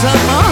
什么